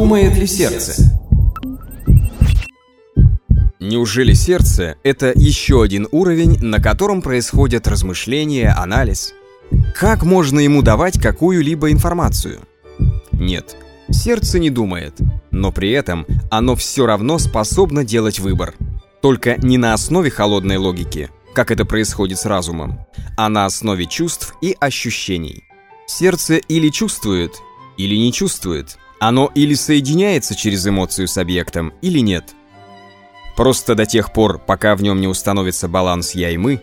Думает ли сердце? Неужели сердце — это еще один уровень, на котором происходят размышления, анализ? Как можно ему давать какую-либо информацию? Нет, сердце не думает, но при этом оно все равно способно делать выбор. Только не на основе холодной логики, как это происходит с разумом, а на основе чувств и ощущений. Сердце или чувствует, или не чувствует. Оно или соединяется через эмоцию с объектом, или нет – Просто до тех пор, пока в нем не установится баланс «я» и «мы»,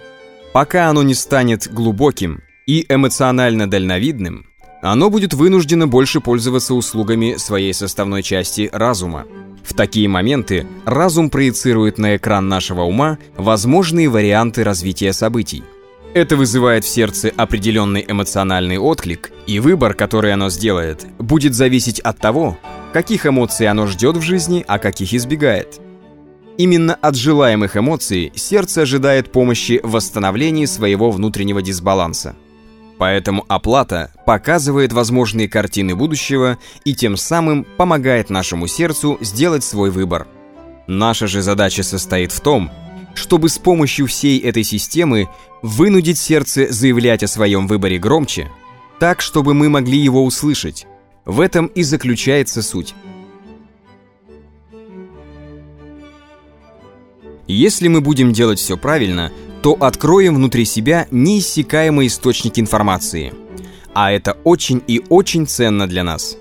пока оно не станет глубоким и эмоционально дальновидным, оно будет вынуждено больше пользоваться услугами своей составной части разума. В такие моменты разум проецирует на экран нашего ума возможные варианты развития событий. Это вызывает в сердце определенный эмоциональный отклик, и выбор, который оно сделает, будет зависеть от того, каких эмоций оно ждет в жизни, а каких избегает – Именно от желаемых эмоций сердце ожидает помощи в восстановлении своего внутреннего дисбаланса. Поэтому оплата показывает возможные картины будущего и тем самым помогает нашему сердцу сделать свой выбор. Наша же задача состоит в том, чтобы с помощью всей этой системы вынудить сердце заявлять о своем выборе громче, так, чтобы мы могли его услышать. В этом и заключается суть. Если мы будем делать все правильно, то откроем внутри себя неиссякаемый источник информации. А это очень и очень ценно для нас.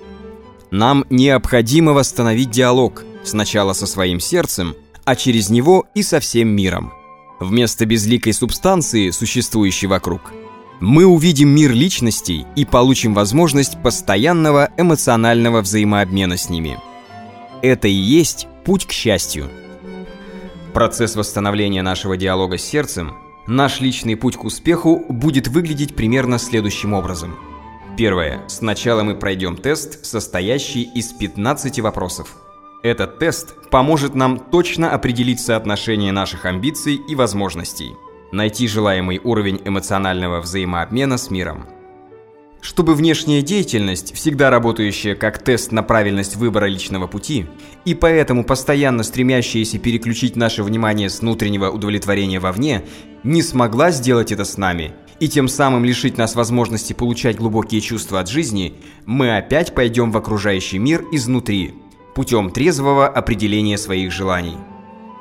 Нам необходимо восстановить диалог сначала со своим сердцем, а через него и со всем миром. Вместо безликой субстанции, существующей вокруг, мы увидим мир личностей и получим возможность постоянного эмоционального взаимообмена с ними. Это и есть путь к счастью – Процесс восстановления нашего диалога с сердцем, наш личный путь к успеху будет выглядеть примерно следующим образом. Первое. Сначала мы пройдем тест, состоящий из 15 вопросов. Этот тест поможет нам точно определить соотношение наших амбиций и возможностей, найти желаемый уровень эмоционального взаимообмена с миром – чтобы внешняя деятельность, всегда работающая как тест на правильность выбора личного пути, и поэтому постоянно стремящаяся переключить наше внимание с внутреннего удовлетворения вовне, не смогла сделать это с нами, и тем самым лишить нас возможности получать глубокие чувства от жизни, мы опять пойдем в окружающий мир изнутри, путем трезвого определения своих желаний.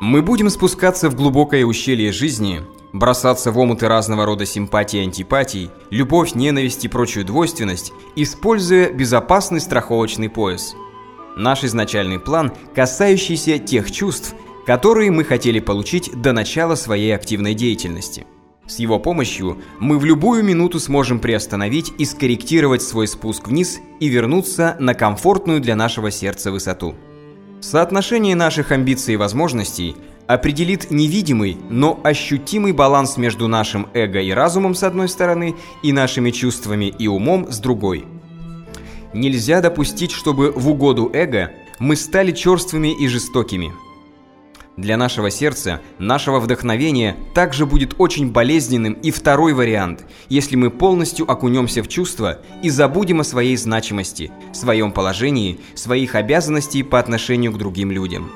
Мы будем спускаться в глубокое ущелье жизни – бросаться в омуты разного рода симпатий и антипатий, любовь, ненависть и прочую двойственность, используя безопасный страховочный пояс. Наш изначальный план, касающийся тех чувств, которые мы хотели получить до начала своей активной деятельности. С его помощью мы в любую минуту сможем приостановить и скорректировать свой спуск вниз и вернуться на комфортную для нашего сердца высоту. Соотношение наших амбиций и возможностей определит невидимый, но ощутимый баланс между нашим эго и разумом с одной стороны и нашими чувствами и умом с другой. Нельзя допустить, чтобы в угоду эго мы стали черствыми и жестокими – для нашего сердца, нашего вдохновения также будет очень болезненным и второй вариант, если мы полностью окунемся в чувства и забудем о своей значимости, своем положении, своих обязанностей по отношению к другим людям.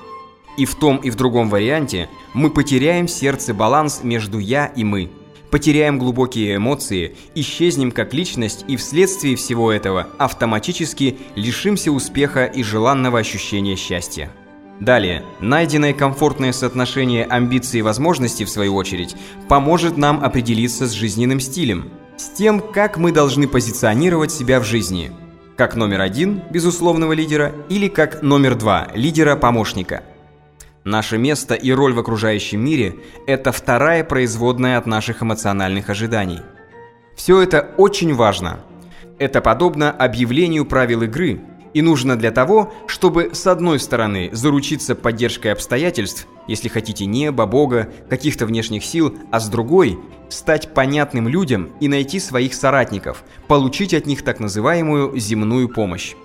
И в том и в другом варианте мы потеряем в сердце баланс между «я» и «мы», потеряем глубокие эмоции, исчезнем как личность и вследствие всего этого автоматически лишимся успеха и желанного ощущения счастья. Далее, найденное комфортное соотношение амбиций и возможностей, в свою очередь, поможет нам определиться с жизненным стилем, с тем, как мы должны позиционировать себя в жизни, как номер один безусловного лидера или как номер два лидера-помощника. Наше место и роль в окружающем мире – это вторая производная от наших эмоциональных ожиданий. Все это очень важно. Это подобно объявлению правил игры – и нужно для того, чтобы с одной стороны заручиться поддержкой обстоятельств, если хотите неба, Бога, каких-то внешних сил, а с другой стать понятным людям и найти своих соратников, получить от них так называемую земную помощь.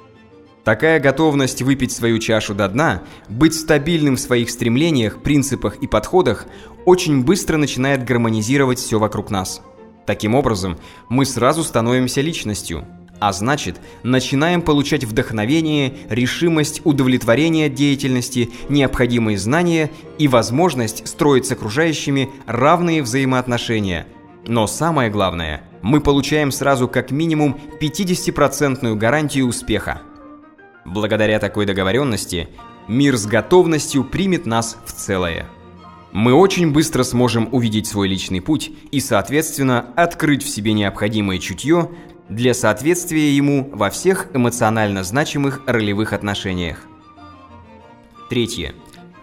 Такая готовность выпить свою чашу до дна, быть стабильным в своих стремлениях, принципах и подходах очень быстро начинает гармонизировать все вокруг нас. Таким образом, мы сразу становимся личностью – А значит, начинаем получать вдохновение, решимость, удовлетворение от деятельности, необходимые знания и возможность строить с окружающими равные взаимоотношения. Но самое главное, мы получаем сразу как минимум 50% гарантию успеха. Благодаря такой договоренности мир с готовностью примет нас в целое. Мы очень быстро сможем увидеть свой личный путь и, соответственно, открыть в себе необходимое чутье для соответствия ему во всех эмоционально значимых ролевых отношениях. Третье.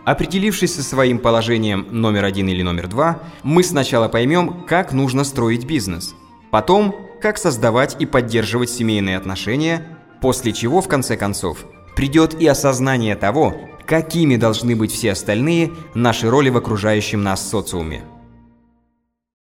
Определившись со своим положением номер один или номер два, мы сначала поймем, как нужно строить бизнес. Потом, как создавать и поддерживать семейные отношения, после чего, в конце концов, придет и осознание того, какими должны быть все остальные наши роли в окружающем нас социуме.